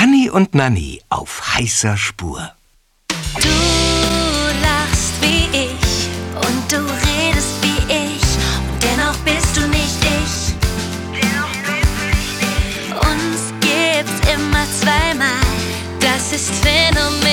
Hanni und Nanni auf heißer Spur. Du lachst wie ich und du redest wie ich und dennoch bist du nicht ich. Uns gibt's immer zweimal, das ist phänomenal,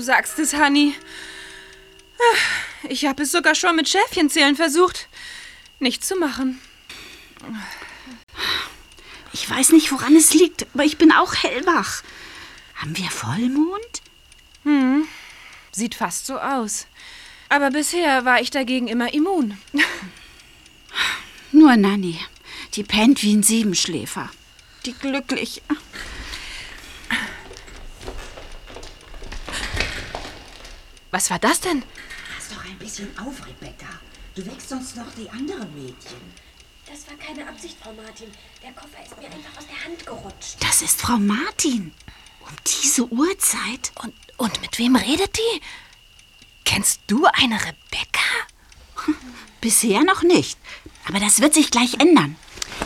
Du sagst es, Honey. Ich habe es sogar schon mit Schäfchenzählen versucht. Nichts zu machen. Ich weiß nicht, woran es liegt, aber ich bin auch hellwach. Haben wir Vollmond? Hm, sieht fast so aus. Aber bisher war ich dagegen immer immun. Nur Nanny. Die pennt wie ein Siebenschläfer. Die glücklich. Was war das denn? Pass doch ein bisschen auf, Rebecca. Du wächst sonst noch die anderen Mädchen. Das war keine Absicht, Frau Martin. Der Koffer ist mir einfach aus der Hand gerutscht. Das ist Frau Martin. Um diese Uhrzeit. Und, und mit wem redet die? Kennst du eine Rebecca? Bisher noch nicht. Aber das wird sich gleich ändern.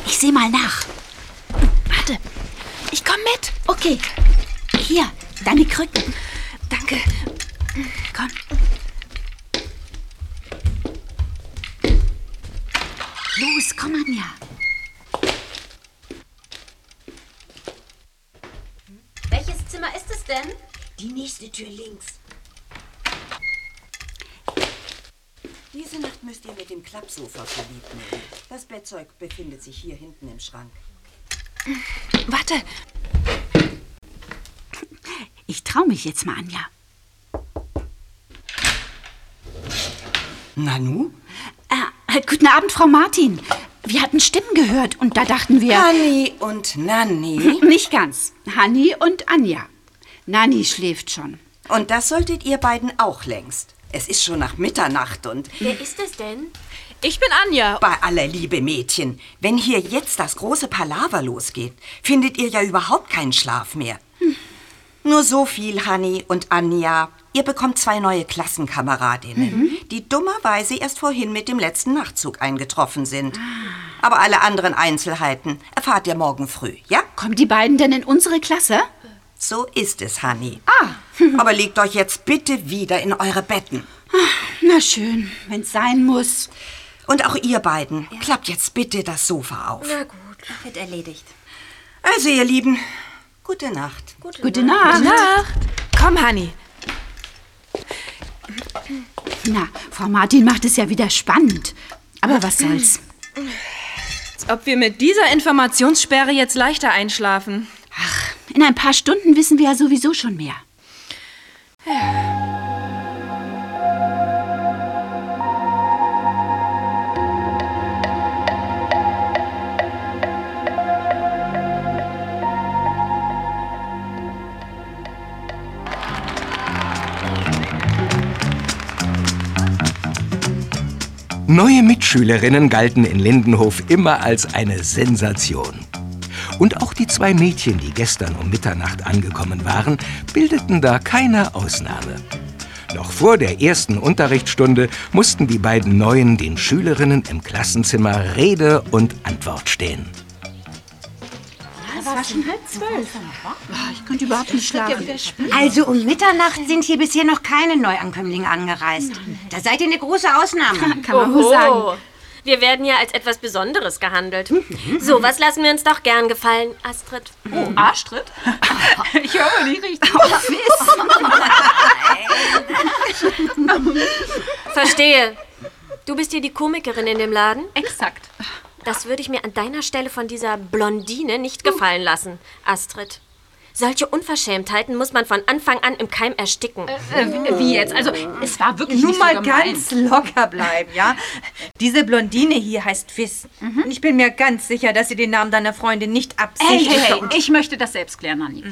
Ich sehe mal nach. Warte, ich komm mit. Okay. Hier, deine Krücken. Danke. Komm. Los, komm, Anja. Welches Zimmer ist es denn? Die nächste Tür links. Diese Nacht müsst ihr mit dem Klappsofa verliebt nehmen. Das Bettzeug befindet sich hier hinten im Schrank. Warte, Ich trau mich jetzt mal, Anja. Nanu? Äh, guten Abend, Frau Martin. Wir hatten Stimmen gehört und da dachten wir... Hanni und Nanni. Nicht ganz. Hanni und Anja. Nanni schläft schon. Und das solltet ihr beiden auch längst. Es ist schon nach Mitternacht und Wer ist es denn? ich bin Anja. bei aller Liebe Mädchen, wenn hier jetzt das große Palaver losgeht, findet ihr ja überhaupt keinen Schlaf mehr. Nur so viel, Hanni und Anja. Ihr bekommt zwei neue Klassenkameradinnen, die dummerweise erst vorhin mit dem letzten Nachtzug eingetroffen sind. Aber alle anderen Einzelheiten erfahrt ihr morgen früh, ja? Kommen die beiden denn in unsere Klasse? So ist es, Hanni. Ah. Aber legt euch jetzt bitte wieder in eure Betten. Na schön, wenn's sein muss. Und auch ihr beiden, klappt jetzt bitte das Sofa auf. Na gut, wird erledigt. Also, ihr Lieben, gute Nacht. Gute Nacht. Nacht. Komm, Honey. Na, Frau Martin macht es ja wieder spannend. Aber was soll's? Als ob wir mit dieser Informationssperre jetzt leichter einschlafen. In ein paar Stunden wissen wir ja sowieso schon mehr. Neue Mitschülerinnen galten in Lindenhof immer als eine Sensation. Und auch die zwei Mädchen, die gestern um Mitternacht angekommen waren, bildeten da keine Ausnahme. Noch vor der ersten Unterrichtsstunde mussten die beiden Neuen den Schülerinnen im Klassenzimmer Rede und Antwort stehen. War schon halb zwölf. Ich könnte überhaupt nicht schlafen. Also um Mitternacht sind hier bisher noch keine Neuankömmlinge angereist. Da seid ihr eine große Ausnahme. Kann man wohl sagen. Oh, wir werden ja als etwas Besonderes gehandelt. So, was lassen wir uns doch gern gefallen, Astrid? Oh, Arschtritt? ich höre nicht richtig. Verstehe. du bist hier die Komikerin in dem Laden? Exakt. Das würde ich mir an deiner Stelle von dieser Blondine nicht gefallen lassen, Astrid. Solche Unverschämtheiten muss man von Anfang an im Keim ersticken. Äh, wie jetzt? Also, es war wirklich Nur nicht so mal gemein. ganz locker bleiben, ja? Diese Blondine hier heißt Fiss. Und ich bin mir ganz sicher, dass sie den Namen deiner Freundin nicht Hey, absichtlich hey, hey, verunter- ich möchte das selbst klären, Nanni.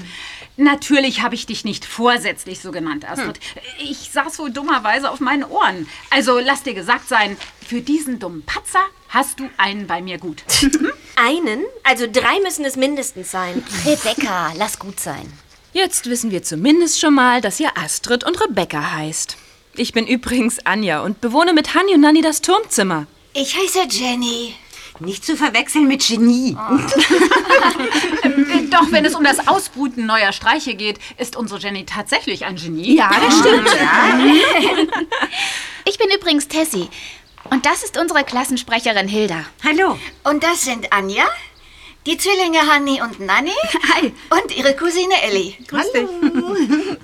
Natürlich habe ich dich nicht vorsätzlich so genannt, Astrid. Ich saß wohl dummerweise auf meinen Ohren. Also lass dir gesagt sein, für diesen dummen Patzer hast du einen bei mir gut. Einen? Also drei müssen es mindestens sein. Rebecca, lass gut sein. Jetzt wissen wir zumindest schon mal, dass ihr Astrid und Rebecca heißt. Ich bin übrigens Anja und bewohne mit Hanni und Nanni das Turmzimmer. Ich heiße Jenny. Nicht zu verwechseln mit Genie. Doch wenn es um das Ausbrüten neuer Streiche geht, ist unsere Jenny tatsächlich ein Genie. Ja, das stimmt. Ich bin übrigens Tessie. Und das ist unsere Klassensprecherin Hilda. Hallo. Und das sind Anja, die Zwillinge Hanni und Nanni Hi. und ihre Cousine Ellie.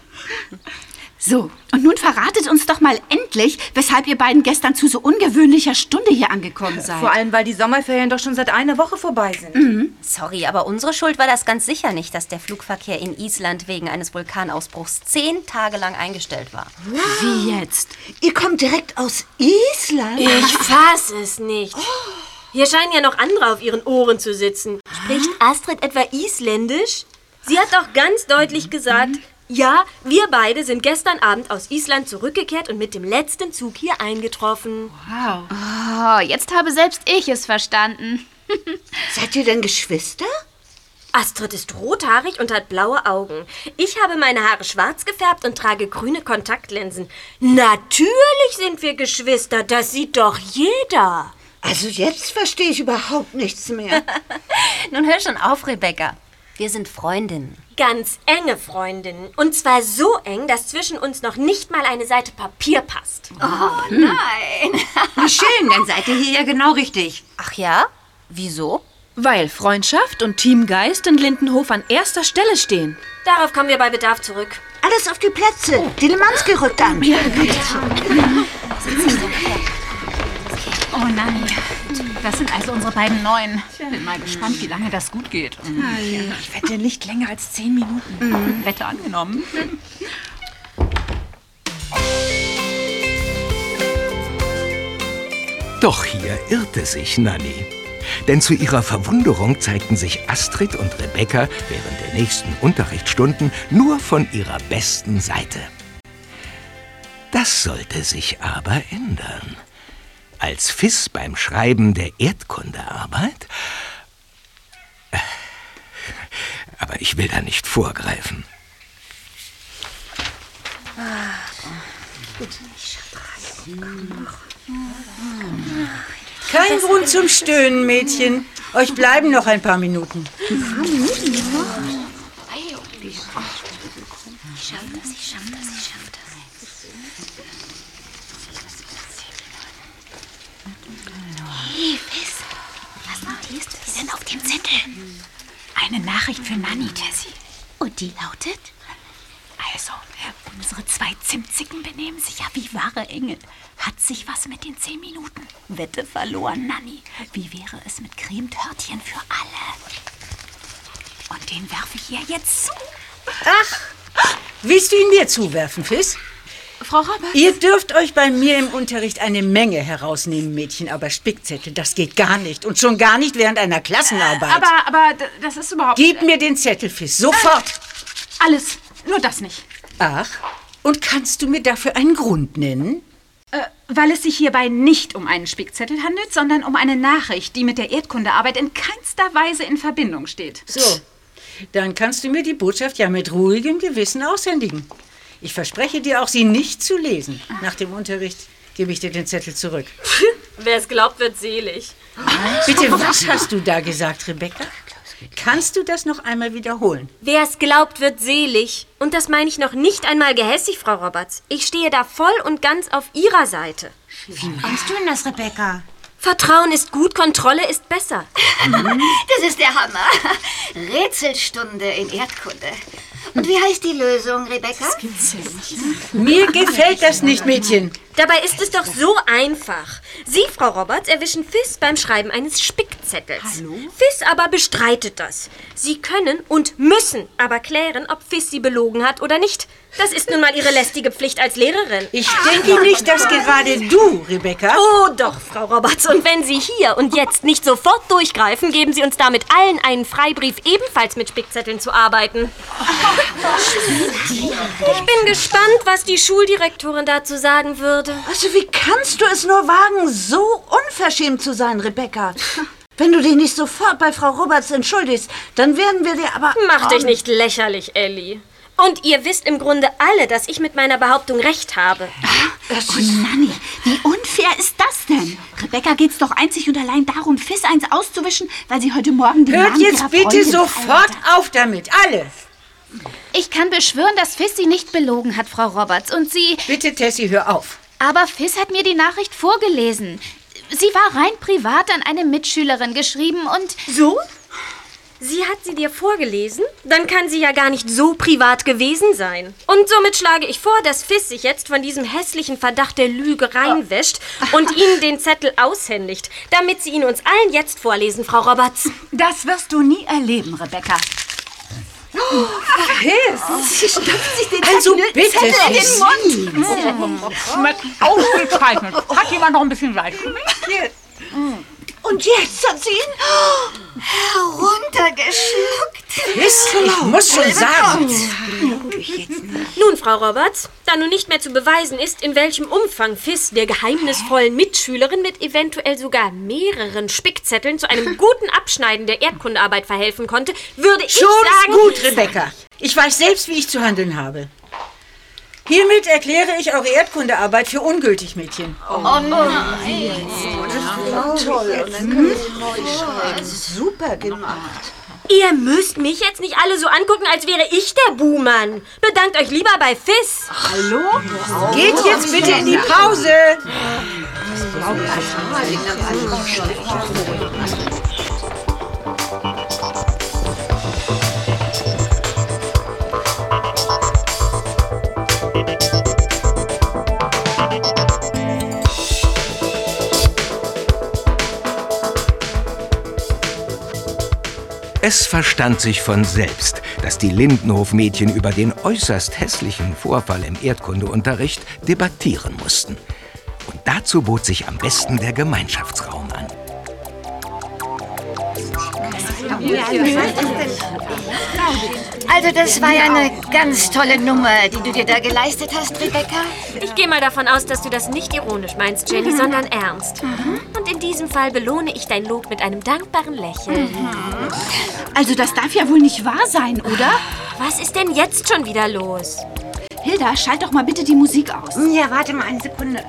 So, und nun verratet uns doch mal endlich, weshalb ihr beiden gestern zu so ungewöhnlicher Stunde hier angekommen seid. Vor allem, weil die Sommerferien doch schon seit einer Woche vorbei sind. Sorry, aber unsere Schuld war das ganz sicher nicht, dass der Flugverkehr in Island wegen eines Vulkanausbruchs zehn Tage lang eingestellt war. Wie jetzt? Ihr kommt direkt aus Island? Ich fass es nicht. Hier scheinen ja noch andere auf ihren Ohren zu sitzen. Spricht Astrid etwa Isländisch? Sie hat doch ganz deutlich gesagt, ja, wir beide sind gestern Abend aus Island zurückgekehrt und mit dem letzten Zug hier eingetroffen. Wow. Oh, jetzt habe selbst ich es verstanden. Seid ihr denn Geschwister? Astrid ist rothaarig und hat blaue Augen. Ich habe meine Haare schwarz gefärbt und trage grüne Kontaktlinsen. Natürlich sind wir Geschwister, das sieht doch jeder. Also jetzt verstehe ich überhaupt nichts mehr. Nun hör schon auf, Rebecca. Wir sind Freundinnen. Ganz enge Freundinnen. Und zwar so eng, dass zwischen uns noch nicht mal eine Seite Papier passt. Wie schön, dann seid ihr hier ja genau richtig. Ach ja? Wieso? Weil Freundschaft und Teamgeist in Lindenhof an erster Stelle stehen. Darauf kommen wir bei Bedarf zurück. Alles auf die Plätze. Die Lemanski rückt an. Oh, Nanni. Das sind also unsere beiden Neuen. Bin mal gespannt, wie lange das gut geht. Ich wette nicht länger als zehn Minuten. Wette angenommen. Doch hier irrte sich Nanny. Denn zu ihrer Verwunderung zeigten sich Astrid und Rebecca während der nächsten Unterrichtsstunden nur von ihrer besten Seite. Das sollte sich aber ändern. Als Fiss beim Schreiben der Erdkundearbeit. Aber ich will da nicht vorgreifen. Kein Grund zum Stöhnen, Mädchen. Euch bleiben noch ein paar Minuten. Was ist denn auf dem Zettel? Eine Nachricht für Nanni, Tessie. Und die lautet? Also, unsere zwei Zimtzicken benehmen sich ja wie wahre Engel. Hat sich was mit den zehn Minuten? Wette verloren, Nanni. Wie wäre es mit Cremetörtchen für alle? Und den werfe ich ihr jetzt zu. Willst du ihn mir zuwerfen, Fiss? Frau Robert? Ihr dürft euch bei mir im Unterricht eine Menge herausnehmen, Mädchen, aber Spickzettel, das geht gar nicht. Und schon gar nicht während einer Klassenarbeit. Aber, aber d- das ist überhaupt... Gib mir den Zettel, Fiss, sofort. Alles, nur das nicht. Ach, und kannst du mir dafür einen Grund nennen? Äh, weil es sich hierbei nicht um einen Spickzettel handelt, sondern um eine Nachricht, die mit der Erdkundearbeit in keinster Weise in Verbindung steht. So, dann kannst du mir die Botschaft ja mit ruhigem Gewissen aushändigen. Ich verspreche dir auch, sie nicht zu lesen. Nach dem Unterricht gebe ich dir den Zettel zurück. Wer es glaubt, wird selig. Bitte, was hast du da gesagt, Rebecca? Kannst du das noch einmal wiederholen? Wer es glaubt, wird selig. Und das meine ich noch nicht einmal gehässig, Frau Roberts. Ich stehe da voll und ganz auf Ihrer Seite. Wie meinst du denn das, Rebecca? Vertrauen ist gut, Kontrolle ist besser. Das ist der Hammer. Rätselstunde in Erdkunde. Und wie heißt die Lösung, Rebecca? Mir gefällt das nicht, Mädchen. Dabei ist es doch so einfach. Sie, Frau Roberts, erwischen Fiss beim Schreiben eines Spickzettels. Hallo? Fiss aber bestreitet das. Sie können und müssen aber klären, ob Fiss sie belogen hat oder nicht. Das ist nun mal Ihre lästige Pflicht als Lehrerin. Ich denke nicht, dass gerade du, Rebecca... Oh doch, Frau Roberts. Und wenn Sie hier und jetzt nicht sofort durchgreifen, geben Sie uns damit allen einen Freibrief, ebenfalls mit Spickzetteln zu arbeiten. Ich bin gespannt, was die Schuldirektorin dazu sagen würde. Also wie kannst du es nur wagen, so unverschämt zu sein, Rebecca? Wenn du dich nicht sofort bei Frau Roberts entschuldigst, dann werden wir dir aber... Mach dich nicht lächerlich, Ellie. Und ihr wisst im Grunde alle, dass ich mit meiner Behauptung recht habe. Oh, Nanni, wie unfair ist das denn? Rebecca geht's doch einzig und allein darum, Fiss eins auszuwischen, weil sie heute Morgen den Hört Namen jetzt bitte Freundin sofort auf damit, alle. Ich kann beschwören, dass Fiss sie nicht belogen hat, Frau Roberts. Und sie. Bitte, Tessie, hör auf. Aber Fiss hat mir die Nachricht vorgelesen. Sie war rein privat an eine Mitschülerin geschrieben und. So? Sie hat sie dir vorgelesen? Dann kann sie ja gar nicht so privat gewesen sein. Und somit schlage ich vor, dass Fiss sich jetzt von diesem hässlichen Verdacht der Lüge reinwäscht und Ihnen den Zettel aushändigt, damit Sie ihn uns allen jetzt vorlesen, Frau Roberts. Das wirst du nie erleben, Rebecca. Fiss! Sie stopft sich den Also bitte, Zettel in den. Mund. Schmeckt ausgezeichnet. Hat jemand noch ein bisschen Fleisch? Und jetzt hat sie ihn heruntergeschluckt. Fiss, ich muss schon sagen. Nun, Frau Roberts, da nun nicht mehr zu beweisen ist, in welchem Umfang Fiss der geheimnisvollen Mitschülerin mit eventuell sogar mehreren Spickzetteln zu einem guten Abschneiden der Erdkundearbeit verhelfen konnte, würde ich Schon sagen... gut, Rebecca. Ich weiß selbst, wie ich zu handeln habe. Hiermit erkläre ich eure Erdkundearbeit für ungültig, Mädchen. Super gemacht. Ihr müsst mich jetzt nicht alle so angucken, als wäre ich der Buhmann. Bedankt euch lieber bei Fiss. Geht jetzt bitte in die Pause. Es verstand sich von selbst, dass die Lindenhof-Mädchen über den äußerst hässlichen Vorfall im Erdkundeunterricht debattieren mussten. Und dazu bot sich am besten der Gemeinschaftsraum an. Also das war ja eine ganz tolle Nummer, die du dir da geleistet hast, Rebecca. Ich gehe mal davon aus, dass du das nicht ironisch meinst, Jenny, sondern ernst. Und in diesem Fall belohne ich dein Lob mit einem dankbaren Lächeln. Also das darf ja wohl nicht wahr sein, oder? Was ist denn jetzt schon wieder los? Hilda, schalt doch mal bitte die Musik aus. Ja, warte mal eine Sekunde.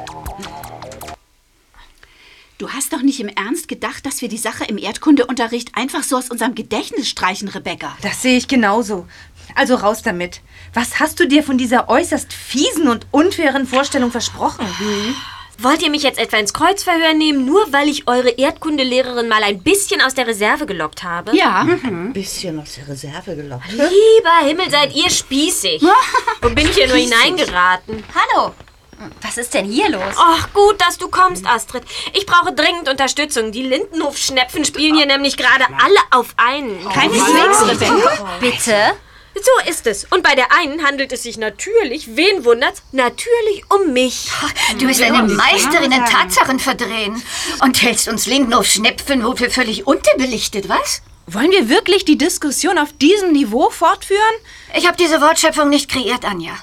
Du hast doch nicht im Ernst gedacht, dass wir die Sache im Erdkundeunterricht einfach so aus unserem Gedächtnis streichen, Rebecca. Das sehe ich genauso. Also raus damit. Was hast du dir von dieser äußerst fiesen und unfairen Vorstellung versprochen? Wollt ihr mich jetzt etwa ins Kreuzverhör nehmen, nur weil ich eure Erdkundelehrerin mal ein bisschen aus der Reserve gelockt habe? Ja. Ein bisschen aus der Reserve gelockt. Lieber Himmel, seid ihr spießig. Wo bin ich hier nur hineingeraten? Hallo. Was ist denn hier los? Ach, gut, dass du kommst, Astrid. Ich brauche dringend Unterstützung. Die Lindenhof-Schnepfen spielen hier nämlich gerade alle auf einen. Keineswegs, Rebecca. Bitte? So ist es. Und bei der einen handelt es sich natürlich, wen wundert's, natürlich um mich. Du bist eine Meisterin in Tatsachen verdrehen und hältst uns Lindenhof-Schnepfen wohl für völlig unterbelichtet, was? Wollen wir wirklich die Diskussion auf diesem Niveau fortführen? Ich habe diese Wortschöpfung nicht kreiert, Anja.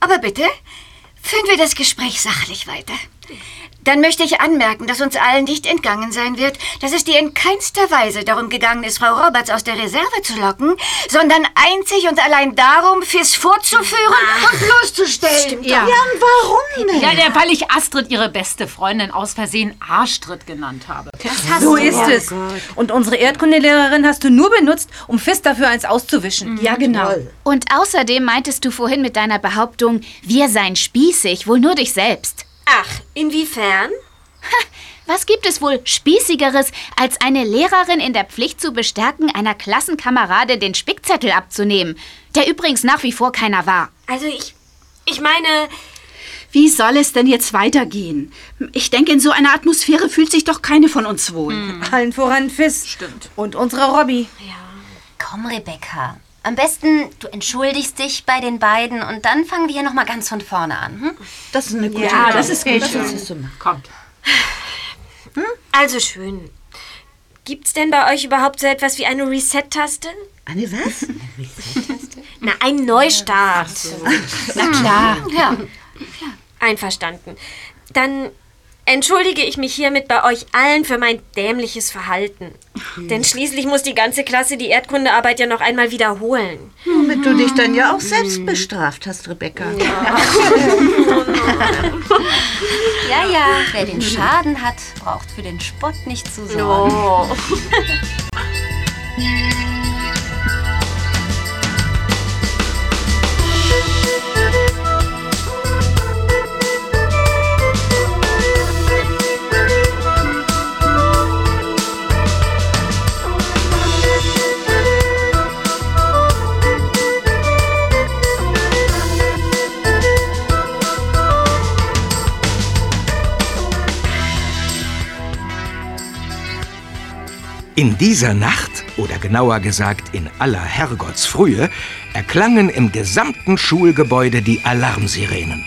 Aber bitte, führen wir das Gespräch sachlich weiter. Dann möchte ich anmerken, dass uns allen nicht entgangen sein wird, dass es dir in keinster Weise darum gegangen ist, Frau Roberts aus der Reserve zu locken, sondern einzig und allein darum, Fiss vorzuführen und bloßzustellen. Ja. und warum denn? Ja, ja, weil ich Astrid, ihre beste Freundin, aus Versehen Arschtritt genannt habe. So ist es. Und unsere Erdkundelehrerin hast du nur benutzt, um Fiss dafür eins auszuwischen. Ja, genau. Und außerdem meintest du vorhin mit deiner Behauptung, wir seien spießig, wohl nur dich selbst. Ach, inwiefern? Was gibt es wohl Spießigeres, als eine Lehrerin in der Pflicht zu bestärken, einer Klassenkamerade den Spickzettel abzunehmen, der übrigens nach wie vor keiner war? Also ich, ich meine, Wie soll es denn jetzt weitergehen? Ich denke, in so einer Atmosphäre fühlt sich doch keine von uns wohl. Allen voran Fiss. Stimmt. Und unsere Robby. Komm, Rebecca. Am besten, du entschuldigst dich bei den beiden und dann fangen wir hier noch mal ganz von vorne an. Hm? Das ist eine gute Ja, Idee. das ist gut. Das so machen. Kommt. Also schön. Gibt's denn bei euch überhaupt so etwas wie eine Reset-Taste? Eine was? Na, ein Neustart. Na klar. Ja. Einverstanden. Dann entschuldige ich mich hiermit bei euch allen für mein dämliches Verhalten. Denn schließlich muss die ganze Klasse die Erdkundearbeit ja noch einmal wiederholen. Womit du dich dann ja auch selbst bestraft hast, Rebecca. Ja, ja, wer den Schaden hat, braucht für den Spott nicht zu sorgen. In dieser Nacht, oder genauer gesagt in aller Herrgottsfrühe, erklangen im gesamten Schulgebäude die Alarmsirenen.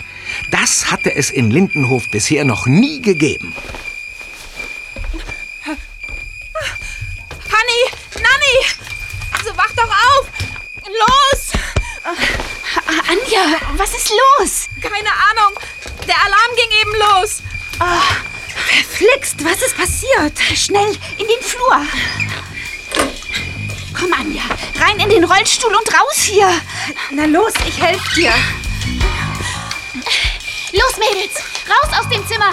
Das hatte es in Lindenhof bisher noch nie gegeben. Hanni! Nanni! Also wach doch auf! Los! Anja, was ist los? Keine Ahnung. Der Alarm ging eben los. Verflixt, was ist passiert? Schnell in den Flur. Komm, Anja, rein in den Rollstuhl und raus hier. Na los, ich helfe dir. Los, Mädels, raus aus dem Zimmer.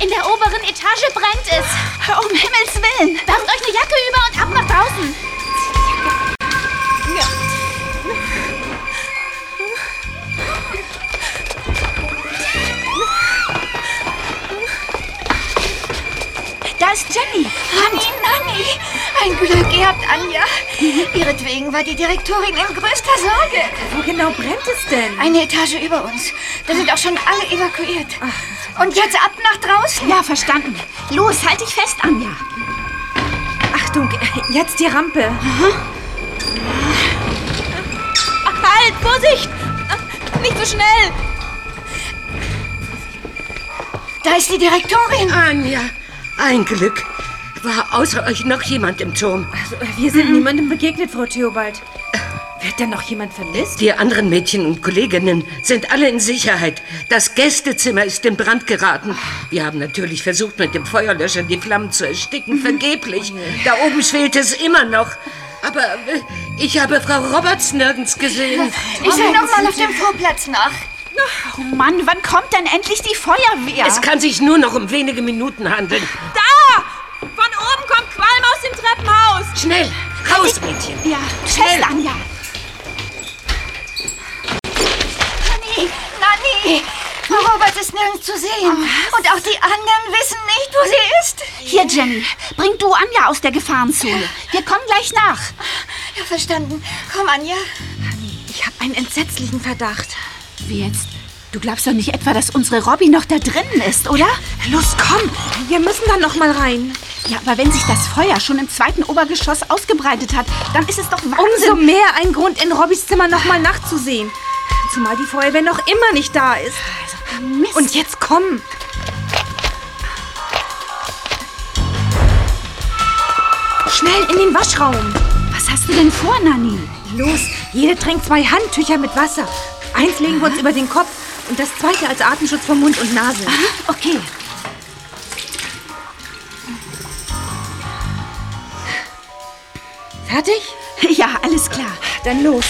In der oberen Etage brennt es. Um Himmels Willen. Werft euch eine Jacke über und ab nach draußen. Da ist Jenny. Nanni, Nanni. Ein Glück, ihr habt Anja. Ihretwegen war die Direktorin in größter Sorge. Wo genau brennt es denn? Eine Etage über uns. Da sind auch schon alle evakuiert. Und jetzt ab nach draußen. Ja, verstanden. Los, halt dich fest, Anja. Achtung, jetzt die Rampe. Halt, Vorsicht! Nicht so schnell! Da ist die Direktorin. Anja, ein Glück. War außer euch noch jemand im Turm? Also, wir sind niemandem begegnet, Frau Theobald. Wird denn noch jemand vermisst? Die anderen Mädchen und Kolleginnen sind alle in Sicherheit. Das Gästezimmer ist in Brand geraten. Wir haben natürlich versucht, mit dem Feuerlöscher die Flammen zu ersticken. Vergeblich. Da oben schwelt es immer noch. Aber äh, ich habe Frau Roberts nirgends gesehen. Ich will noch mal auf dem Vorplatz nach. Oh Mann, wann kommt denn endlich die Feuerwehr? Es kann sich nur noch um wenige Minuten handeln. Da! Von oben kommt Qualm aus dem Treppenhaus! Schnell, raus, Mädchen. Ja, schnell, Anja. Nanni, Nanni. Frau Roberts ist nirgends zu sehen. Und auch die anderen wissen nicht, wo sie ist. Hier, Jenny, bring du Anja aus der Gefahrenzone. Wir kommen gleich nach. Ja, verstanden. Komm, Anja. Ich habe einen entsetzlichen Verdacht. Wie jetzt? Du glaubst doch nicht etwa, dass unsere Robby noch da drinnen ist, oder? Los, komm! Wir müssen dann noch mal rein. Ja, aber wenn sich das Feuer schon im zweiten Obergeschoss ausgebreitet hat, dann ist es doch Umso Wahnsinn. mehr ein Grund, in Robbys Zimmer noch mal nachzusehen. Zumal die Feuerwehr noch immer nicht da ist. Mist. Und jetzt komm! Schnell in den Waschraum. Was hast du denn vor, Nanni? Los, jede trinkt zwei Handtücher mit Wasser. Eins legen wir uns über den Kopf und das zweite als Atemschutz vor Mund und Nase. Okay. Fertig? Ja, alles klar. Dann los.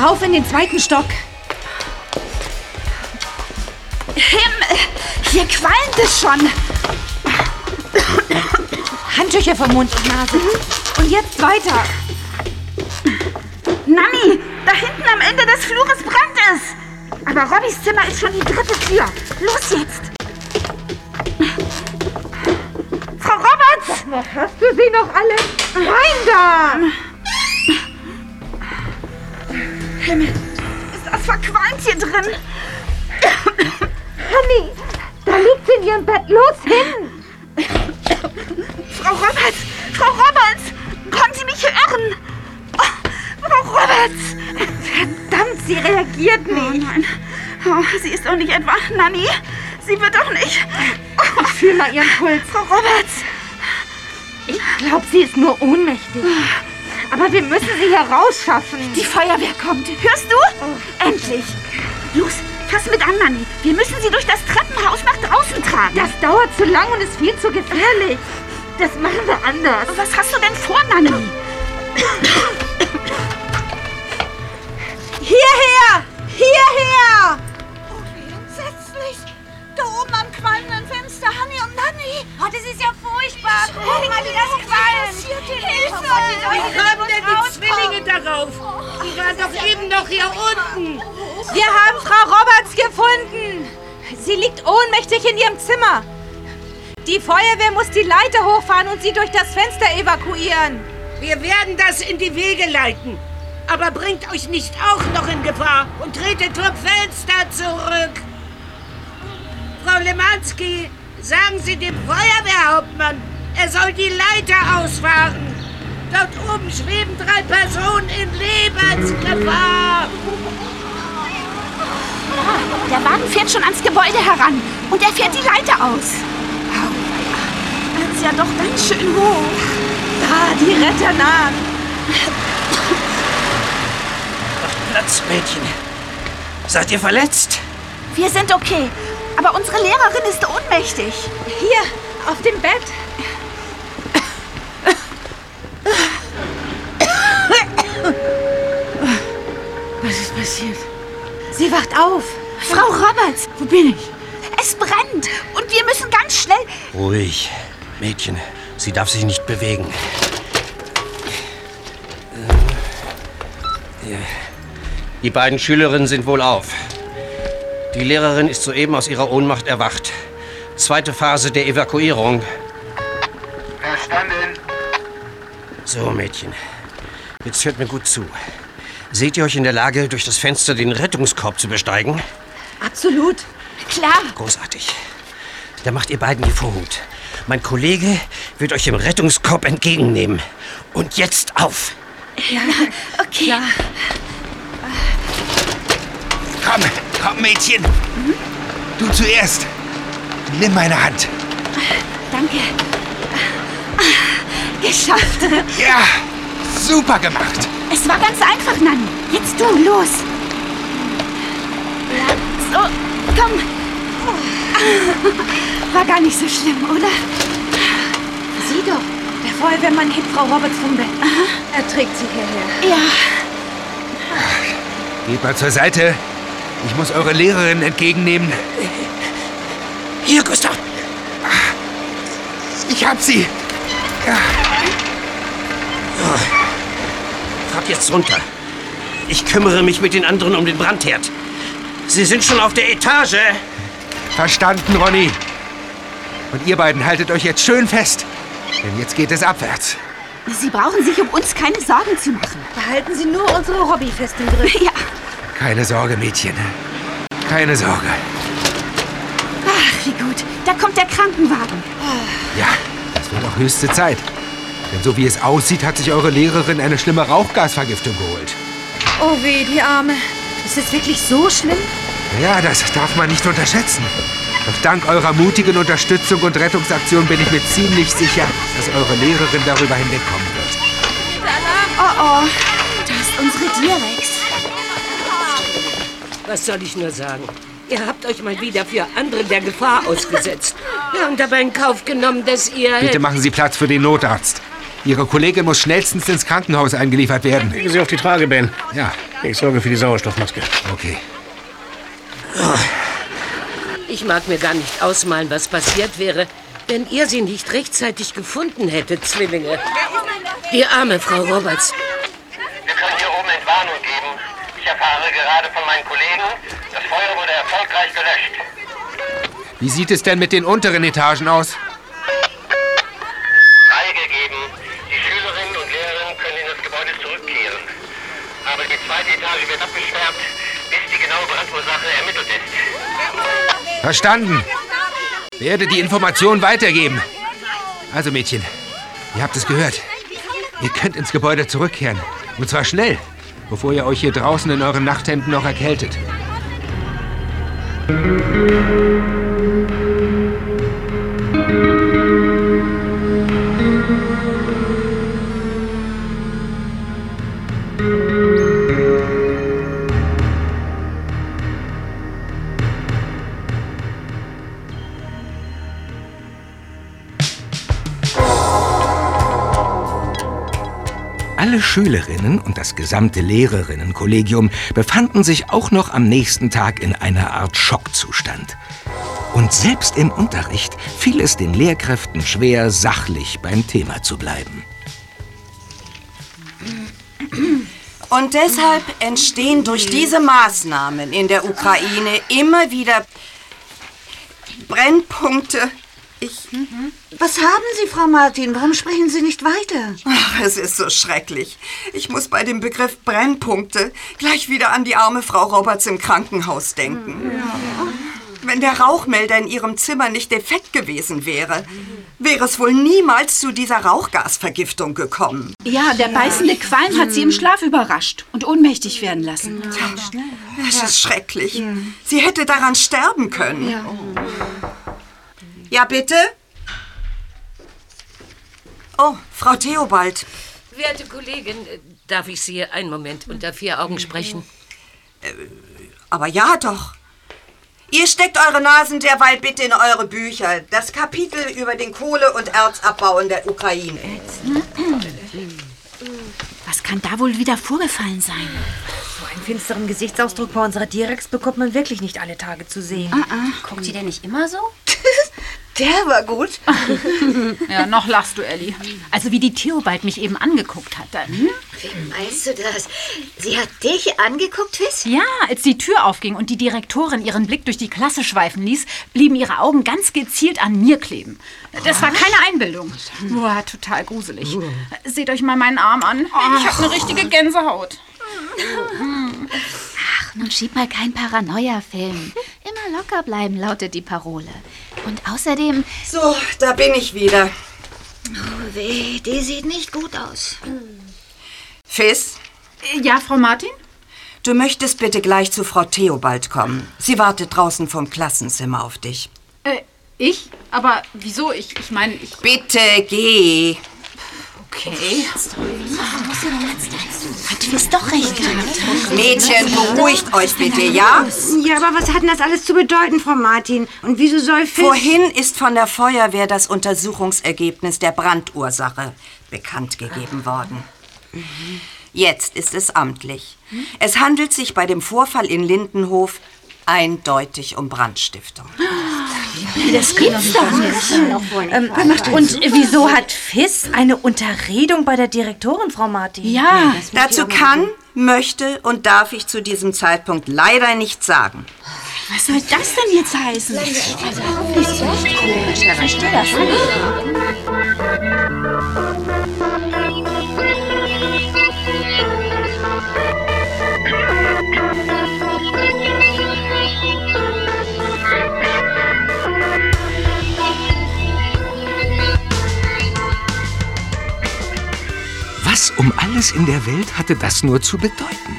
Rauf in den zweiten Stock. Himmel, hier qualmt es schon. Handtücher vor Mund und Nase. Und jetzt weiter. Nanni, da hinten am Ende des Flures brennt es. Aber Robbys Zimmer ist schon die dritte Tür. Los jetzt. Frau Roberts! Hast du sie noch alle? Rein da! Himmel, ist das verqualmt hier drin? Honey, da liegt sie in ihrem Bett. Los hin! Frau Roberts! Frau Roberts! Sie reagiert nicht. Oh, sie ist doch nicht etwa Nanny. Sie wird doch nicht. Ich fühle mal ihren Puls. Frau Roberts! Ich glaube, sie ist nur ohnmächtig. Aber wir müssen sie hier rausschaffen. Die Feuerwehr kommt. Hörst du? Endlich. Los, fass mit an, Nanny. Wir müssen sie durch das Treppenhaus nach draußen tragen. Das dauert zu lang und ist viel zu gefährlich. Das machen wir anders. Was hast du denn vor, Nanny? Hierher! Hierher! Oh, wie entsetzlich. Da oben am qualmenden Fenster, Hanni und Nanni. Oh, das ist ja furchtbar. Guck mal, wie das qualmt. Hilfe! Wie kamen denn die Zwillinge darauf? Die waren doch eben noch hier unten. Wir haben Frau Roberts gefunden. Sie liegt ohnmächtig in ihrem Zimmer. Die Feuerwehr muss die Leiter hochfahren und sie durch das Fenster evakuieren. Wir werden das in die Wege leiten. Aber bringt euch nicht auch noch in Gefahr und tretet vom Fenster zurück. Frau Lemanski, sagen Sie dem Feuerwehrhauptmann, er soll die Leiter ausfahren. Dort oben schweben drei Personen in Lebensgefahr. Der Wagen fährt schon ans Gebäude heran und er fährt die Leiter aus. Das ist ja doch ganz schön hoch. Da, die Retter nahen. Platz, Mädchen. Seid ihr verletzt? Wir sind okay, aber unsere Lehrerin ist ohnmächtig. Hier, auf dem Bett. Was ist passiert? Sie wacht auf. Frau Roberts, Wo bin ich? es brennt und wir müssen ganz schnell. Ruhig, Mädchen. Sie darf sich nicht bewegen. Äh, Die beiden Schülerinnen sind wohl auf. Die Lehrerin ist soeben aus ihrer Ohnmacht erwacht. Zweite Phase der Evakuierung. Verstanden. So, Mädchen. Jetzt hört mir gut zu. Seht ihr euch in der Lage, durch das Fenster den Rettungskorb zu besteigen? Absolut. Klar. Großartig. Dann macht ihr beiden die Vorhut. Mein Kollege wird euch im Rettungskorb entgegennehmen. Und jetzt auf! Ja, okay. Komm, komm, Mädchen. Du zuerst. Nimm meine Hand. Danke. Geschafft. Ja, super gemacht. Es war ganz einfach, Nanni. Jetzt du, los. Ja, so, komm. War gar nicht so schlimm, oder? Sieh doch, der Feuerwehrmann hebt Frau Roberts vom Bett. Er trägt sie hierher. Ja. Geht mal zur Seite. Ich muss eure Lehrerin entgegennehmen. Hier, Gustav. Ich hab sie. Ja. Fahrt jetzt runter. Ich kümmere mich mit den anderen um den Brandherd. Sie sind schon auf der Etage. Verstanden, Ronny. Und ihr beiden haltet euch jetzt schön fest. Denn jetzt geht es abwärts. Sie brauchen sich um uns keine Sorgen zu machen. Behalten Sie nur unsere Robby fest im Griff. Ja. Keine Sorge, Mädchen. Keine Sorge. Ach, wie gut. Da kommt der Krankenwagen. Ja, es wird auch höchste Zeit. Denn so wie es aussieht, hat sich eure Lehrerin eine schlimme Rauchgasvergiftung geholt. Oh weh, die Arme. Ist es wirklich so schlimm? Ja, das darf man nicht unterschätzen. Doch dank eurer mutigen Unterstützung und Rettungsaktion bin ich mir ziemlich sicher, dass eure Lehrerin darüber hinwegkommen wird. Oh, oh. Da ist unsere Dialex. Was soll ich nur sagen? Ihr habt euch mal wieder für andere der Gefahr ausgesetzt. Ja, und dabei in Kauf genommen, dass ihr... Bitte machen Sie Platz für den Notarzt. Ihre Kollegin muss schnellstens ins Krankenhaus eingeliefert werden. Legen Sie auf die Trage, Ben. Ja. Ich sorge für die Sauerstoffmaske. Okay. Ich mag mir gar nicht ausmalen, was passiert wäre, wenn ihr sie nicht rechtzeitig gefunden hättet, Zwillinge. Die arme Frau Roberts. Wir können hier oben Entwarnung geben. Ich erfahre gerade von meinen Kollegen, das Feuer wurde erfolgreich gelöscht. Wie sieht es denn mit den unteren Etagen aus? Freigegeben. Die Schülerinnen und Lehrerinnen können in das Gebäude zurückkehren. Aber die zweite Etage wird abgesperrt, bis die genaue Brandursache ermittelt ist. Verstanden. Werde die Information weitergeben. Also Mädchen, ihr habt es gehört. Ihr könnt ins Gebäude zurückkehren. Und zwar schnell, bevor ihr euch hier draußen in euren Nachthemden noch erkältet. Schülerinnen und das gesamte Lehrerinnenkollegium befanden sich auch noch am nächsten Tag in einer Art Schockzustand. Und selbst im Unterricht fiel es den Lehrkräften schwer, sachlich beim Thema zu bleiben. Und deshalb entstehen durch diese Maßnahmen in der Ukraine immer wieder Brennpunkte. Ich. Was haben Sie, Frau Martin? Warum sprechen Sie nicht weiter? Ach, es ist so schrecklich. Ich muss bei dem Begriff Brennpunkte gleich wieder an die arme Frau Roberts im Krankenhaus denken. Wenn der Rauchmelder in ihrem Zimmer nicht defekt gewesen wäre, wäre es wohl niemals zu dieser Rauchgasvergiftung gekommen. Ja, der beißende Qualm hat sie im Schlaf überrascht und ohnmächtig werden lassen. Das ist schrecklich. Sie hätte daran sterben können. Ja, bitte? Oh, Frau Theobald. Werte Kollegin, äh, darf ich Sie einen Moment unter vier Augen sprechen? Aber ja doch. Ihr steckt eure Nasen derweil bitte in eure Bücher. Das Kapitel über den Kohle- und Erzabbau in der Ukraine. Was kann da wohl wieder vorgefallen sein? So einen finsteren Gesichtsausdruck bei unserer Direx bekommt man wirklich nicht alle Tage zu sehen. Guckt die denn nicht immer so? Der war gut. Ja, noch lachst du, Elli. Also wie die Theobald mich eben angeguckt hat. Dann, hm? Wie meinst du das? Sie hat dich angeguckt, Fiss? Ja, als die Tür aufging und die Direktorin ihren Blick durch die Klasse schweifen ließ, blieben ihre Augen ganz gezielt an mir kleben. Das war keine Einbildung. Boah, total gruselig. Seht euch mal meinen Arm an. Ich habe eine richtige Gänsehaut. Ach, nun schieb mal kein Paranoia-Film. Immer locker bleiben, lautet die Parole. Und außerdem... So, da bin ich wieder. Oh weh, die sieht nicht gut aus. Fiss? Ja, Frau Martin? Du möchtest bitte gleich zu Frau Theobald kommen. Sie wartet draußen vom Klassenzimmer auf dich. Äh, ich? Aber wieso? Ich, ich meine, ich... Bitte geh. Okay. Hat Fiss doch recht gehabt. Mädchen, beruhigt euch bitte, ja? Ja, aber was hat denn das alles zu bedeuten, Frau Martin? Und wieso soll Fiss... Vorhin ist von der Feuerwehr das Untersuchungsergebnis der Brandursache bekannt gegeben worden. Jetzt ist es amtlich. Es handelt sich bei dem Vorfall in Lindenhof eindeutig um Brandstiftung. Das gibt's doch nicht. Ähm, und wieso hat Fiss eine Unterredung bei der Direktorin, Frau Martin? Ja. Dazu kann, möchte und darf ich zu diesem Zeitpunkt leider nichts sagen. Was soll das denn jetzt heißen? Ich verstehe das nicht. Was um alles in der Welt hatte das nur zu bedeuten?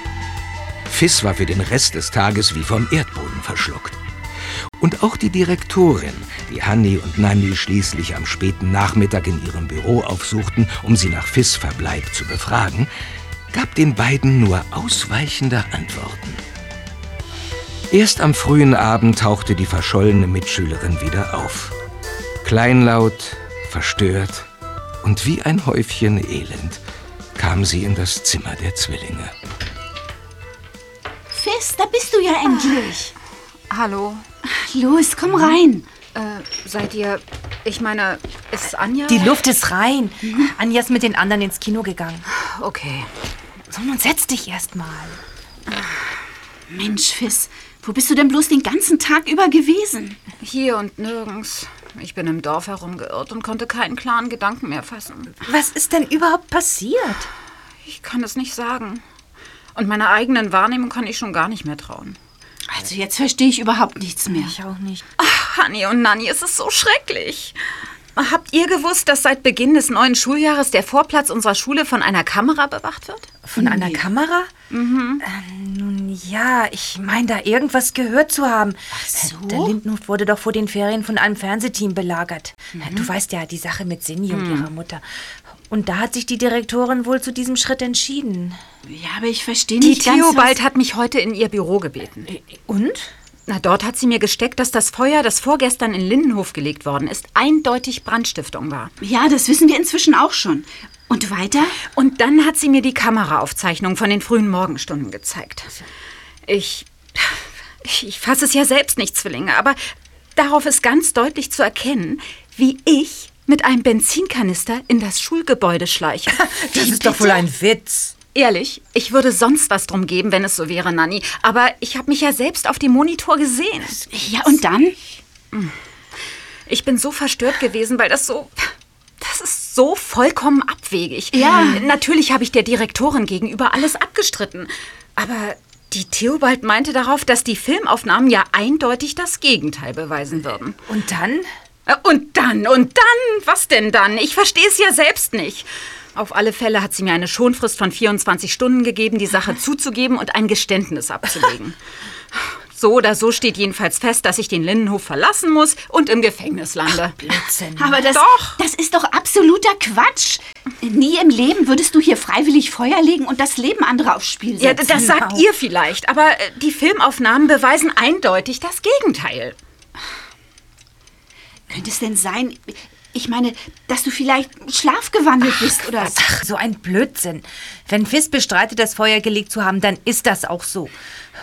Fiss war für den Rest des Tages wie vom Erdboden verschluckt. Und auch die Direktorin, die Hanni und Nanni schließlich am späten Nachmittag in ihrem Büro aufsuchten, um sie nach Fiss Verbleib zu befragen, gab den beiden nur ausweichende Antworten. Erst am frühen Abend tauchte die verschollene Mitschülerin wieder auf. Kleinlaut, verstört und wie ein Häufchen Elend kam sie in das Zimmer der Zwillinge. Fiss, da bist du ja endlich. Hallo. Los, komm rein. Äh, seid ihr. Ich meine, ist Anja. Die Luft ist rein. Anja ist mit den anderen ins Kino gegangen. Okay. So, nun setz dich erst mal. Mensch, Fiss, wo bist du denn bloß den ganzen Tag über gewesen? Hier und nirgends. Ich bin im Dorf herumgeirrt und konnte keinen klaren Gedanken mehr fassen. Was ist denn überhaupt passiert? Ich kann es nicht sagen. Und meiner eigenen Wahrnehmung kann ich schon gar nicht mehr trauen. Also jetzt verstehe ich überhaupt nichts mehr. Ich auch nicht. Ach, Hanni und Nanni, es ist so schrecklich. Habt ihr gewusst, dass seit Beginn des neuen Schuljahres der Vorplatz unserer Schule von einer Kamera bewacht wird? Von einer Kamera? Mhm. Ähm, nun ja, ich meine da irgendwas gehört zu haben. so? Der Lindenhof wurde doch vor den Ferien von einem Fernsehteam belagert. Du weißt ja, die Sache mit Sinni und Mhm. ihrer Mutter. Und da hat sich die Direktorin wohl zu diesem Schritt entschieden. Ja, aber ich verstehe Die nicht ganz, Theobald was- hat mich heute in ihr Büro gebeten. Und? Na, dort hat sie mir gesteckt, dass das Feuer, das vorgestern in Lindenhof gelegt worden ist, eindeutig Brandstiftung war. Ja, das wissen wir inzwischen auch schon. Und weiter? Und dann hat sie mir die Kameraaufzeichnung von den frühen Morgenstunden gezeigt. Ich. Ich, ich fasse es ja selbst nicht, Zwillinge, aber darauf ist ganz deutlich zu erkennen, wie ich mit einem Benzinkanister in das Schulgebäude schleiche. Das ist doch wohl ein Witz. Ehrlich, ich würde sonst was drum geben, wenn es so wäre, Nanni. Aber ich habe mich ja selbst auf dem Monitor gesehen. Ja, und dann? Ich bin so verstört gewesen, weil das so. Das ist so vollkommen abwegig. Ja. Natürlich habe ich der Direktorin gegenüber alles abgestritten. Aber die Theobald meinte darauf, dass die Filmaufnahmen ja eindeutig das Gegenteil beweisen würden. Und dann? Äh, Und dann, und dann? Was denn dann? Ich verstehe es ja selbst nicht. Auf alle Fälle hat sie mir eine Schonfrist von 24 Stunden gegeben, die Sache zuzugeben und ein Geständnis abzulegen. So oder so steht jedenfalls fest, dass ich den Lindenhof verlassen muss und im Gefängnis lande. Blödsinn. Aber das, Doch. das ist doch absoluter Quatsch. Nie im Leben würdest du hier freiwillig Feuer legen und das Leben anderer aufs Spiel Ja, setzen. das sagt ihr vielleicht, aber äh, die Filmaufnahmen beweisen eindeutig das Gegenteil. Könnte es denn sein, ich meine, dass du vielleicht schlafgewandelt bist oder... Ach, so ein Blödsinn. Wenn Fiss bestreitet, das Feuer gelegt zu haben, dann ist das auch so.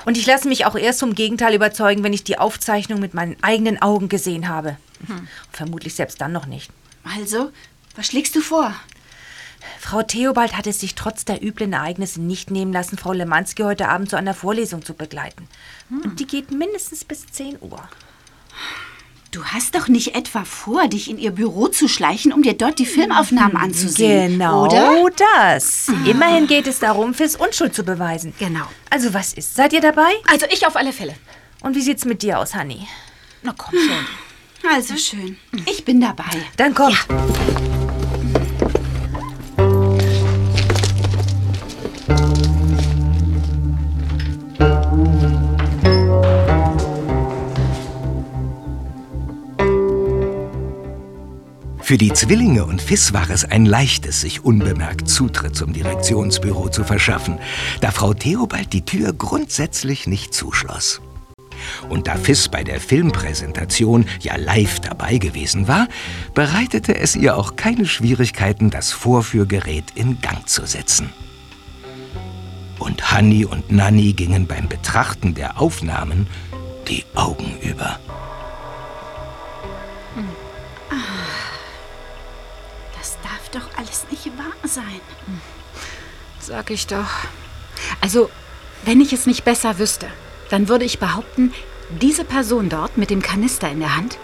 Und ich lasse mich auch erst vom Gegenteil überzeugen, wenn ich die Aufzeichnung mit meinen eigenen Augen gesehen habe. Hm. Vermutlich selbst dann noch nicht. Also, was schlägst du vor? Frau Theobald hat es sich trotz der üblen Ereignisse nicht nehmen lassen, Frau Lemanski heute Abend zu einer Vorlesung zu begleiten. Hm. Und die geht mindestens bis 10 Uhr. Du hast doch nicht etwa vor, dich in ihr Büro zu schleichen, um dir dort die Filmaufnahmen anzusehen, Genau oder? das. Immerhin geht es darum, Fiss Unschuld zu beweisen. Genau. Also was ist? Seid ihr dabei? Also ich auf alle Fälle. Und wie sieht's mit dir aus, Hanni? Na komm schon. Also schön. Ich bin dabei. Dann komm. Für die Zwillinge und Fiss war es ein leichtes, sich unbemerkt Zutritt zum Direktionsbüro zu verschaffen, da Frau Theobald die Tür grundsätzlich nicht zuschloss. Und da Fiss bei der Filmpräsentation ja live dabei gewesen war, bereitete es ihr auch keine Schwierigkeiten, das Vorführgerät in Gang zu setzen. Und Hanni und Nanni gingen beim Betrachten der Aufnahmen die Augen über. Darf doch alles nicht wahr sein. Sag ich doch. Also, wenn ich es nicht besser wüsste, dann würde ich behaupten, diese Person dort mit dem Kanister in der Hand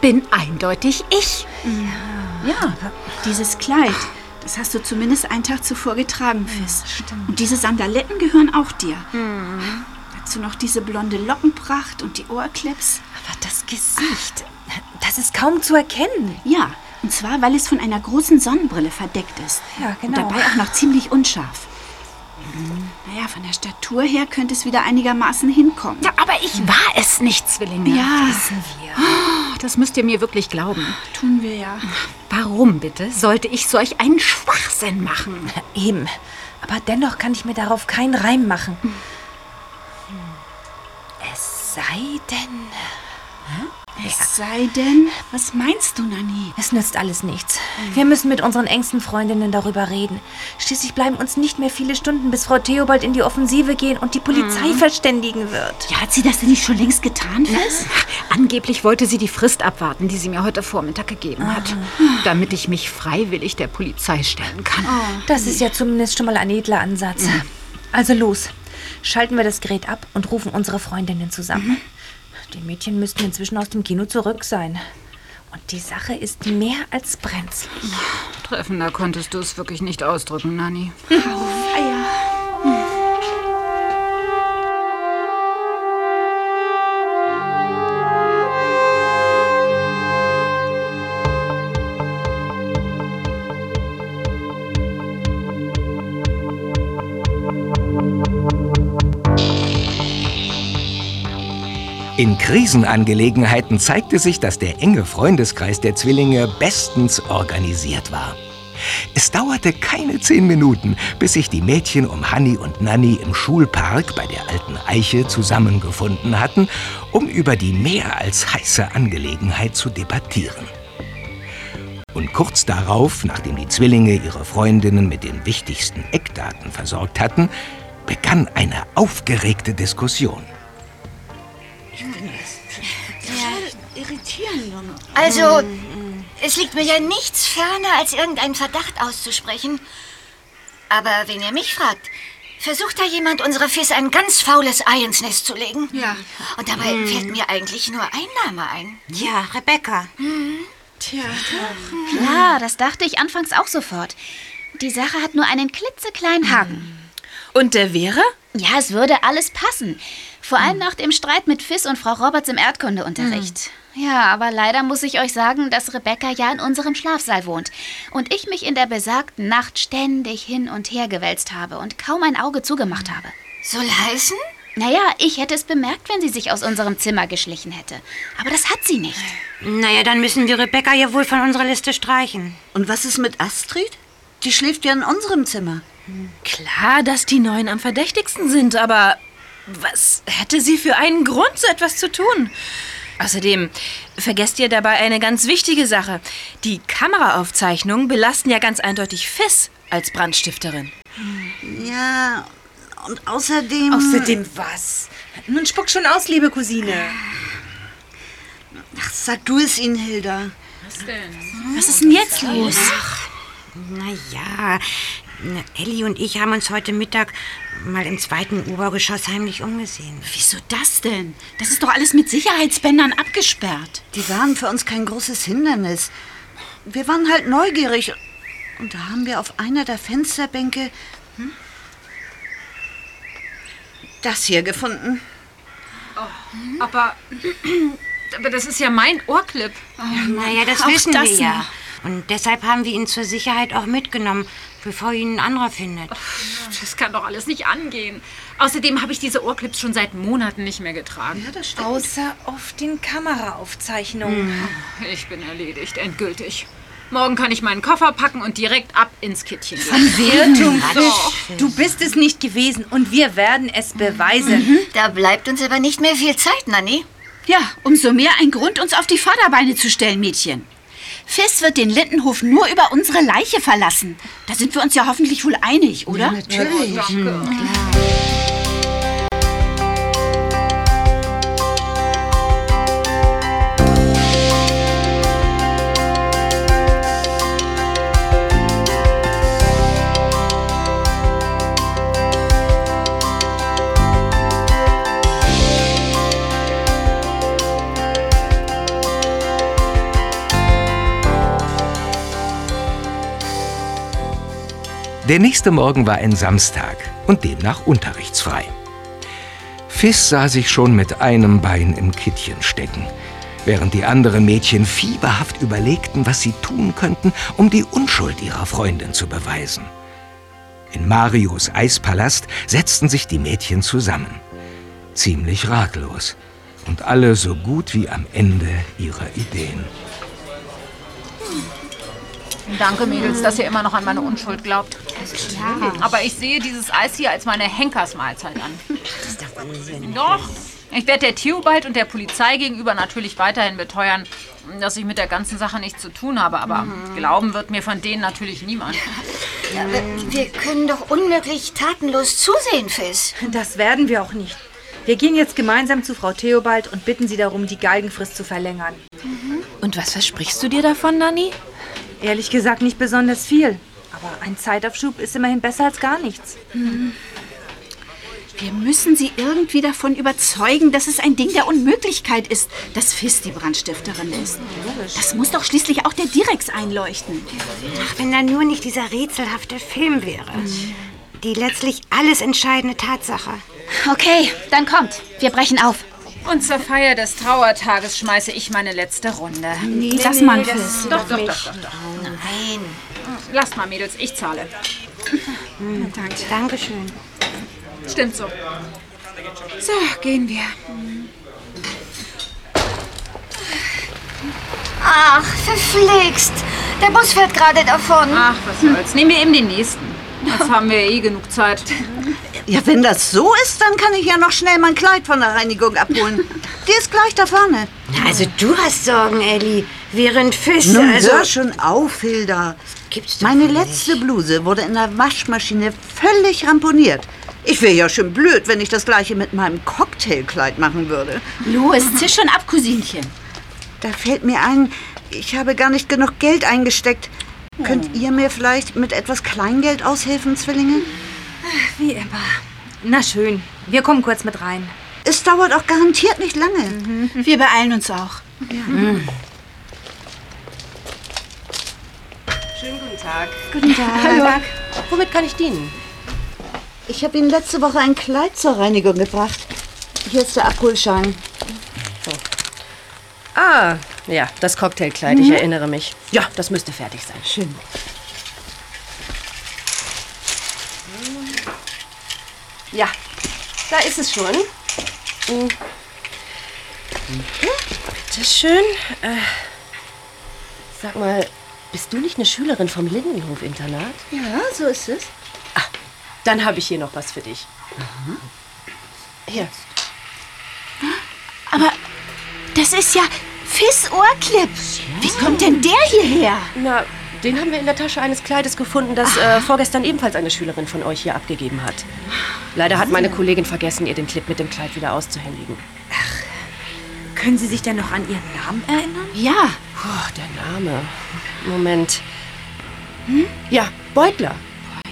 bin eindeutig ich. Ja, dieses Kleid, das hast du zumindest einen Tag zuvor getragen, Fiss. Und diese Sandaletten gehören auch dir. Dazu noch diese blonde Lockenpracht und die Ohrclips. Aber das Gesicht, das ist kaum zu erkennen. Ja, und zwar, weil es von einer großen Sonnenbrille verdeckt ist. Ja, Und genau. dabei auch noch ziemlich unscharf. Naja, von der Statur her könnte es wieder einigermaßen hinkommen. Ja, aber ich war es nicht, Zwillinge. Ja. Wissen wir. Oh, das müsst ihr mir wirklich glauben. Tun wir ja. Warum bitte sollte ich solch einen Schwachsinn machen? Eben. Aber dennoch kann ich mir darauf keinen Reim machen. Hm. Es sei denn. Es sei denn, was meinst du, Nanni? Es nützt alles nichts. Wir müssen mit unseren engsten Freundinnen darüber reden. Schließlich bleiben uns nicht mehr viele Stunden, bis Frau Theobald in die Offensive gehen und die Polizei verständigen wird. Ja, hat sie das denn nicht schon längst getan, Fiss? Angeblich wollte sie die Frist abwarten, die sie mir heute Vormittag gegeben hat, damit ich mich freiwillig der Polizei stellen kann. Das ist ja zumindest schon mal ein edler Ansatz. Also los. Schalten wir das Gerät ab und rufen unsere Freundinnen zusammen. Die Mädchen müssten inzwischen aus dem Kino zurück sein. Und die Sache ist mehr als brenzlig. Treffender konntest du es wirklich nicht ausdrücken, Nanni. In Krisenangelegenheiten zeigte sich, dass der enge Freundeskreis der Zwillinge bestens organisiert war. Es dauerte keine zehn Minuten, bis sich die Mädchen um Hanni und Nanni im Schulpark bei der alten Eiche zusammengefunden hatten, um über die mehr als heiße Angelegenheit zu debattieren. Und kurz darauf, nachdem die Zwillinge ihre Freundinnen mit den wichtigsten Eckdaten versorgt hatten, begann eine aufgeregte Diskussion. Also, es liegt mir ja nichts ferner, als irgendeinen Verdacht auszusprechen. Aber wenn ihr mich fragt, versucht da jemand unserer Fiss ein ganz faules Ei ins Nest zu legen? Ja. Und dabei Hm. fällt mir eigentlich nur ein Name ein. Ja, Rebecca. Tja. Klar, das dachte ich anfangs auch sofort. Die Sache hat nur einen klitzekleinen Haken. Und der wäre? Ja, es würde alles passen. Vor allem nach dem Streit mit Fiss und Frau Roberts im Erdkundeunterricht. Ja, aber leider muss ich euch sagen, dass Rebecca ja in unserem Schlafsaal wohnt und ich mich in der besagten Nacht ständig hin und her gewälzt habe und kaum ein Auge zugemacht habe. Soll heißen? Naja, ich hätte es bemerkt, wenn sie sich aus unserem Zimmer geschlichen hätte. Aber das hat sie nicht. Naja, dann müssen wir Rebecca ja wohl von unserer Liste streichen. Und was ist mit Astrid? Die schläft ja in unserem Zimmer. Klar, dass die Neuen am verdächtigsten sind, aber was hätte sie für einen Grund, so etwas zu tun? Außerdem vergesst ihr dabei eine ganz wichtige Sache. Die Kameraaufzeichnungen belasten ja ganz eindeutig Fiss als Brandstifterin. Ja, und außerdem... Außerdem was? Nun spuck schon aus, liebe Cousine. Ach, sag du es ihnen, Hilda. Was denn? Was ist denn jetzt los? Naja, Ellie und ich haben uns heute Mittag mal im zweiten Obergeschoss heimlich umgesehen. Wieso das denn? Das ist doch alles mit Sicherheitsbändern abgesperrt. Die waren für uns kein großes Hindernis. Wir waren halt neugierig. Und da haben wir auf einer der Fensterbänke hm, das hier gefunden. Aber, aber das ist ja mein Ohrclip. naja, das Auch wissen das wir ja. Und deshalb haben wir ihn zur Sicherheit auch mitgenommen, bevor ihn ein anderer findet. Das kann doch alles nicht angehen. Außerdem habe ich diese Ohrclips schon seit Monaten nicht mehr getragen. Ja, das Außer auf den Kameraaufzeichnungen. Ich bin erledigt, endgültig. Morgen kann ich meinen Koffer packen und direkt ab ins Kittchen gehen. Verwertung. Fisch. Du bist es nicht gewesen und wir werden es beweisen. Da bleibt uns aber nicht mehr viel Zeit, Nanni. Ja, umso mehr ein Grund, uns auf die Vorderbeine zu stellen, Mädchen. Fiss wird den Lindenhof nur über unsere Leiche verlassen. Da sind wir uns ja hoffentlich wohl einig, oder? Ja, danke. Der nächste Morgen war ein Samstag und demnach unterrichtsfrei. Fiss sah sich schon mit einem Bein im Kittchen stecken, während die anderen Mädchen fieberhaft überlegten, was sie tun könnten, um die Unschuld ihrer Freundin zu beweisen. In Marios Eispalast setzten sich die Mädchen zusammen, ziemlich ratlos und alle so gut wie am Ende ihrer Ideen. Danke, Mädels, dass ihr immer noch an meine Unschuld glaubt. Aber ich sehe dieses Eis hier als meine Henkersmahlzeit an. Das ist doch Unsinn. Doch. Ich werde der Theobald und der Polizei gegenüber natürlich weiterhin beteuern, dass ich mit der ganzen Sache nichts zu tun habe. Aber glauben wird mir von denen natürlich niemand. Aber wir können doch unmöglich tatenlos zusehen, Fiss. Das werden wir auch nicht. Wir gehen jetzt gemeinsam zu Frau Theobald und bitten sie darum, die Galgenfrist zu verlängern. Und was versprichst du dir davon, Nanni? Ehrlich gesagt nicht besonders viel. Aber ein Zeitaufschub ist immerhin besser als gar nichts. Wir müssen sie irgendwie davon überzeugen, dass es ein Ding der Unmöglichkeit ist, dass Fiss die Brandstifterin ist. Das muss doch schließlich auch der Direx einleuchten. Ach, wenn da nur nicht dieser rätselhafte Film wäre. Die letztlich alles entscheidende Tatsache. Okay, dann kommt. Wir brechen auf. Und zur Feier des Trauertages schmeiße ich meine letzte Runde. Nee, lass nee, mal das, doch, doch, doch, doch, doch. Nein. Lass mal, Mädels, ich zahle. Mhm. Danke. Dankeschön. Stimmt so. So, gehen wir. Ach, verflixt. Der Bus fährt gerade davon. Ach, was soll's. Nehmen wir eben den nächsten. Jetzt haben wir eh genug Zeit. Ja, wenn das so ist, dann kann ich ja noch schnell mein Kleid von der Reinigung abholen. Die ist gleich da vorne. Also du hast Sorgen, Elli. Während Fisch, Nun also... hör schon auf, Hilda. Meine letzte Bluse wurde in der Waschmaschine völlig ramponiert. Ich wäre ja schon blöd, wenn ich das gleiche mit meinem Cocktailkleid machen würde. Los, zisch schon ab, Cousinchen. Da fällt mir ein, ich habe gar nicht genug Geld eingesteckt. Könnt ihr mir vielleicht mit etwas Kleingeld aushelfen, Zwillinge? Wie immer. Na schön, wir kommen kurz mit rein. Es dauert auch garantiert nicht lange. Wir beeilen uns auch. Schönen guten Tag. Guten Tag. Hallo. Womit kann ich dienen? Ich habe Ihnen letzte Woche ein Kleid zur Reinigung gebracht. Hier ist der Abholschein. Ah, ja, das Cocktailkleid, ich Mhm. erinnere mich. Ja, das müsste fertig sein. Schön. Ja, da ist es schon. Mhm. Bitte schön. Äh, sag mal, bist du nicht eine Schülerin vom Lindenhof-Internat? Ja, so ist es. Dann habe ich hier noch was für dich. Hier. Aber das ist ja Fiss Ohrclip. Wie kommt denn der hierher? Na, den haben wir in der Tasche eines Kleides gefunden, das äh, vorgestern ebenfalls eine Schülerin von euch hier abgegeben hat. Leider hat meine Kollegin vergessen, ihr den Clip mit dem Kleid wieder auszuhändigen. Können Sie sich denn noch an Ihren Namen erinnern? Ja. Puh, der Name. Moment. Ja, Beutler.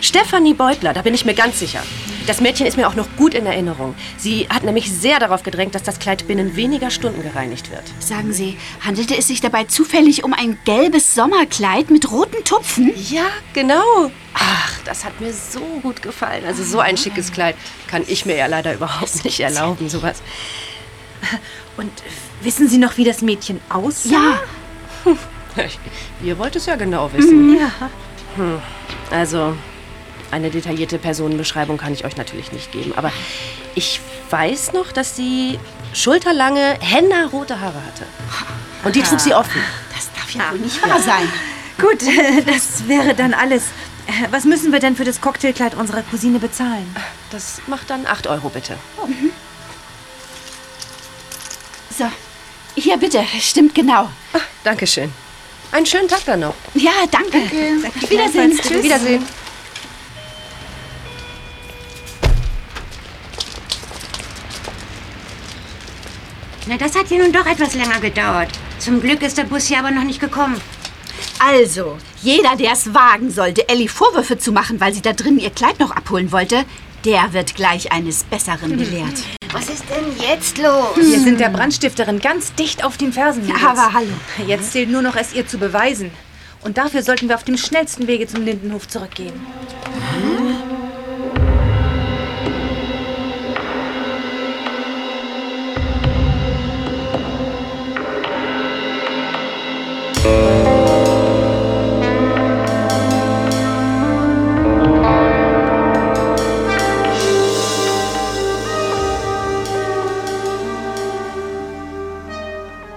Stefanie Beutler, da bin ich mir ganz sicher. Das Mädchen ist mir auch noch gut in Erinnerung. Sie hat nämlich sehr darauf gedrängt, dass das Kleid binnen weniger Stunden gereinigt wird. Sagen Sie, handelte es sich dabei zufällig um ein gelbes Sommerkleid mit roten Tupfen? Ja, genau. Ach, das hat mir so gut gefallen. Also so ein schickes Kleid kann ich mir ja leider überhaupt nicht erlauben, sowas. Und wissen Sie noch, wie das Mädchen aussah? Ja. Ihr wollt es ja genau wissen. Ja. Hm. Also, eine detaillierte Personenbeschreibung kann ich euch natürlich nicht geben. Aber ich weiß noch, dass sie schulterlange, henna-rote Haare hatte. Und die trug sie offen. Das darf ja wohl nicht wahr sein. Gut, das wäre dann alles. Äh, Was müssen wir denn für das Cocktailkleid unserer Cousine bezahlen? Das macht dann 8 Euro, bitte. So, hier bitte, stimmt genau. Dankeschön. Einen schönen Tag dann noch. Ja, danke. Auf Wiedersehen. Tschüss. Wiedersehen. Na, das hat ja nun doch etwas länger gedauert. Zum Glück ist der Bus hier aber noch nicht gekommen. Also, jeder, der es wagen sollte, Ellie Vorwürfe zu machen, weil sie da drin ihr Kleid noch abholen wollte, der wird gleich eines Besseren belehrt. Was ist denn jetzt los? Wir sind der Brandstifterin ganz dicht auf den Fersen. Ja, aber hallo. Jetzt zählt nur noch, es ihr zu beweisen. Und dafür sollten wir auf dem schnellsten Wege zum Lindenhof zurückgehen.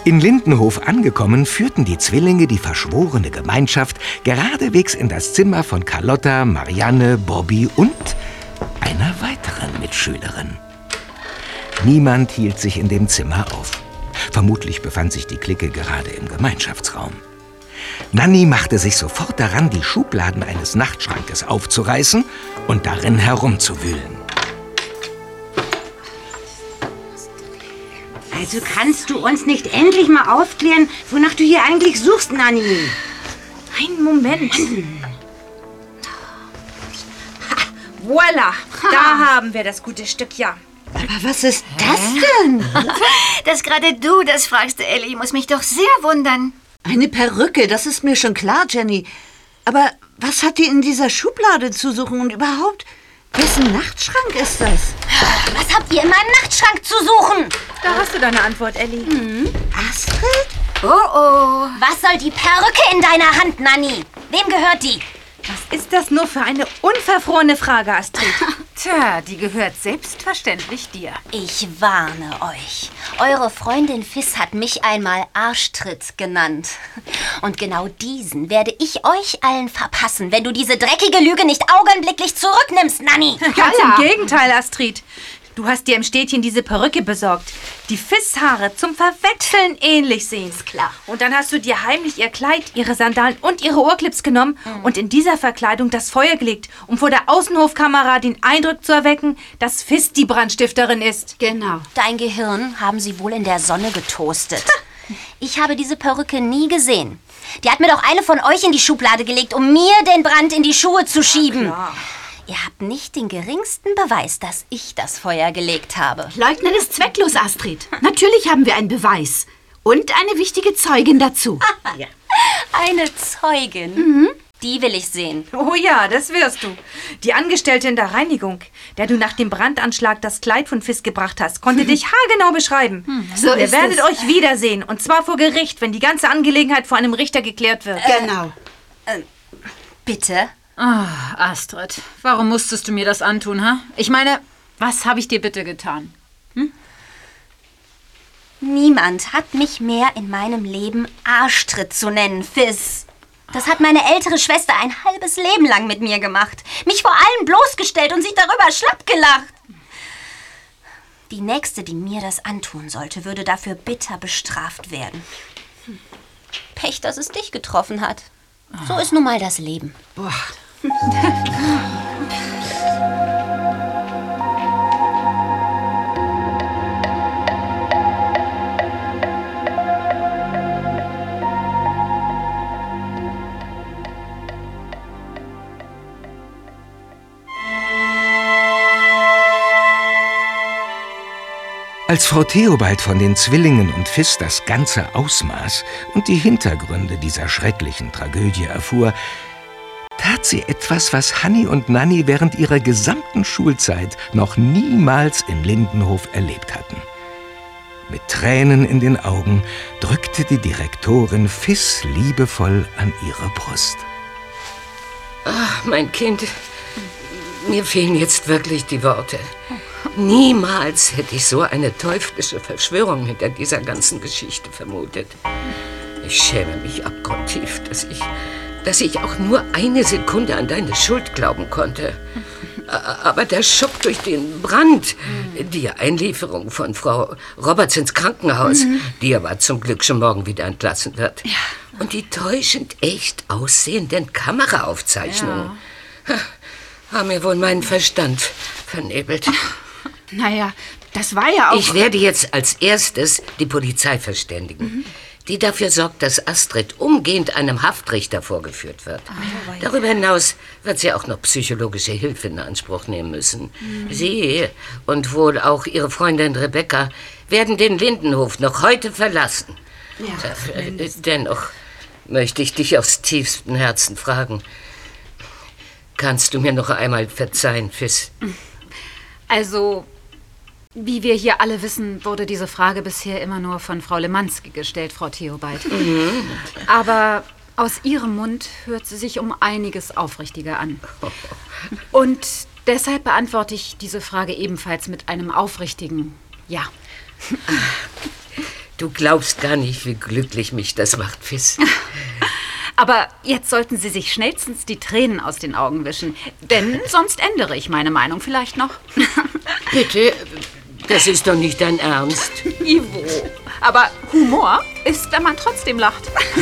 In Lindenhof angekommen, führten die Zwillinge die verschworene Gemeinschaft geradewegs in das Zimmer von Carlotta, Marianne, Bobby und einer weiteren Mitschülerin. Niemand hielt sich in dem Zimmer auf. Vermutlich befand sich die Clique gerade im Gemeinschaftsraum. Nanny machte sich sofort daran, die Schubladen eines Nachtschrankes aufzureißen und darin herumzuwühlen. Also kannst du uns nicht endlich mal aufklären, wonach du hier eigentlich suchst, Nanni? Einen Moment. Voila, da haben wir das gute Stück, ja. Aber was ist das denn? Dass gerade du das fragst, Ellie, muss mich doch sehr wundern. Eine Perücke, das ist mir schon klar, Jenny. Aber was hat die in dieser Schublade zu suchen und überhaupt? Wessen Nachtschrank ist das? Was habt ihr in meinem Nachtschrank zu suchen? Da hast du deine Antwort, Ellie. Astrid? Oh oh. Was soll die Perücke in deiner Hand, Nanni? Wem gehört die? Was ist das nur für eine unverfrorene Frage, Astrid? Tja, die gehört selbstverständlich dir. Ich warne euch. Eure Freundin Fiss hat mich einmal Arschtritt genannt. Und genau diesen werde ich euch allen verpassen, wenn du diese dreckige Lüge nicht augenblicklich zurücknimmst, Nanni. Ganz im Gegenteil, Astrid. Du hast dir im Städtchen diese Perücke besorgt, die Fisshaare zum Verwechseln ähnlich sehen. Ist klar. Und dann hast du dir heimlich ihr Kleid, ihre Sandalen und ihre Ohrclips genommen und in dieser Verkleidung das Feuer gelegt, um vor der Außenhofkamera den Eindruck zu erwecken, dass Fiss die Brandstifterin ist. Genau. Dein Gehirn haben sie wohl in der Sonne getoastet. Ich habe diese Perücke nie gesehen. Die hat mir doch eine von euch in die Schublade gelegt, um mir den Brand in die Schuhe zu schieben. Ihr habt nicht den geringsten Beweis, dass ich das Feuer gelegt habe. Leugnen ist zwecklos, Astrid. Natürlich haben wir einen Beweis. Und eine wichtige Zeugin dazu. Eine Zeugin. Die will ich sehen. Oh ja, das wirst du. Die Angestellte in der Reinigung, der du nach dem Brandanschlag das Kleid von Fiss gebracht hast, konnte dich haargenau beschreiben. So Ihr ist werdet es. euch wiedersehen. Und zwar vor Gericht, wenn die ganze Angelegenheit vor einem Richter geklärt wird. Genau. Bitte? Ah, Astrid, warum musstest du mir das antun, ha? Ich meine, was habe ich dir bitte getan? Niemand hat mich mehr in meinem Leben Arschtritt zu nennen, Fiss. Das hat meine ältere Schwester ein halbes Leben lang mit mir gemacht. Mich vor allen bloßgestellt und sich darüber schlapp gelacht. Die nächste, die mir das antun sollte, würde dafür bitter bestraft werden. Hm. Pech, dass es dich getroffen hat. So ist nun mal das Leben. Als Frau Theobald von den Zwillingen und Fiss das ganze Ausmaß und die Hintergründe dieser schrecklichen Tragödie erfuhr, tat sie etwas, was Hanni und Nanni während ihrer gesamten Schulzeit noch niemals in Lindenhof erlebt hatten. Mit Tränen in den Augen drückte die Direktorin Fiss liebevoll an ihre Brust. Ach, mein Kind, mir fehlen jetzt wirklich die Worte. Niemals hätte ich so eine teuflische Verschwörung hinter dieser ganzen Geschichte vermutet. Ich schäme mich abgrundtief, dass ich, dass ich auch nur eine Sekunde an deine Schuld glauben konnte. Aber der Schock durch den Brand, die Einlieferung von Frau Roberts ins Krankenhaus, Mhm. die aber zum Glück schon morgen wieder entlassen wird, und die täuschend echt aussehenden Kameraaufzeichnungen, haben mir wohl meinen Verstand vernebelt. Naja, das war ja auch... Ich werde jetzt als erstes die Polizei verständigen, die dafür sorgt, dass Astrid umgehend einem Haftrichter vorgeführt wird. Darüber hinaus wird sie auch noch psychologische Hilfe in Anspruch nehmen müssen. Mhm. Sie und wohl auch ihre Freundin Rebecca werden den Lindenhof noch heute verlassen. Ja, Äh, Dennoch möchte ich dich aus tiefstem Herzen fragen. Kannst du mir noch einmal verzeihen, Fiss? Also, wie wir hier alle wissen, wurde diese Frage bisher immer nur von Frau Lemanski gestellt, Frau Theobald. Mhm. Aber aus ihrem Mund hört sie sich um einiges aufrichtiger an. Und deshalb beantworte ich diese Frage ebenfalls mit einem aufrichtigen Ja. Du glaubst gar nicht, wie glücklich mich das macht, Fiss. Aber jetzt sollten Sie sich schnellstens die Tränen aus den Augen wischen. Denn sonst ändere ich meine Meinung vielleicht noch. Bitte, das ist doch nicht dein Ernst. Ivo. Aber Humor ist, wenn man trotzdem lacht. Du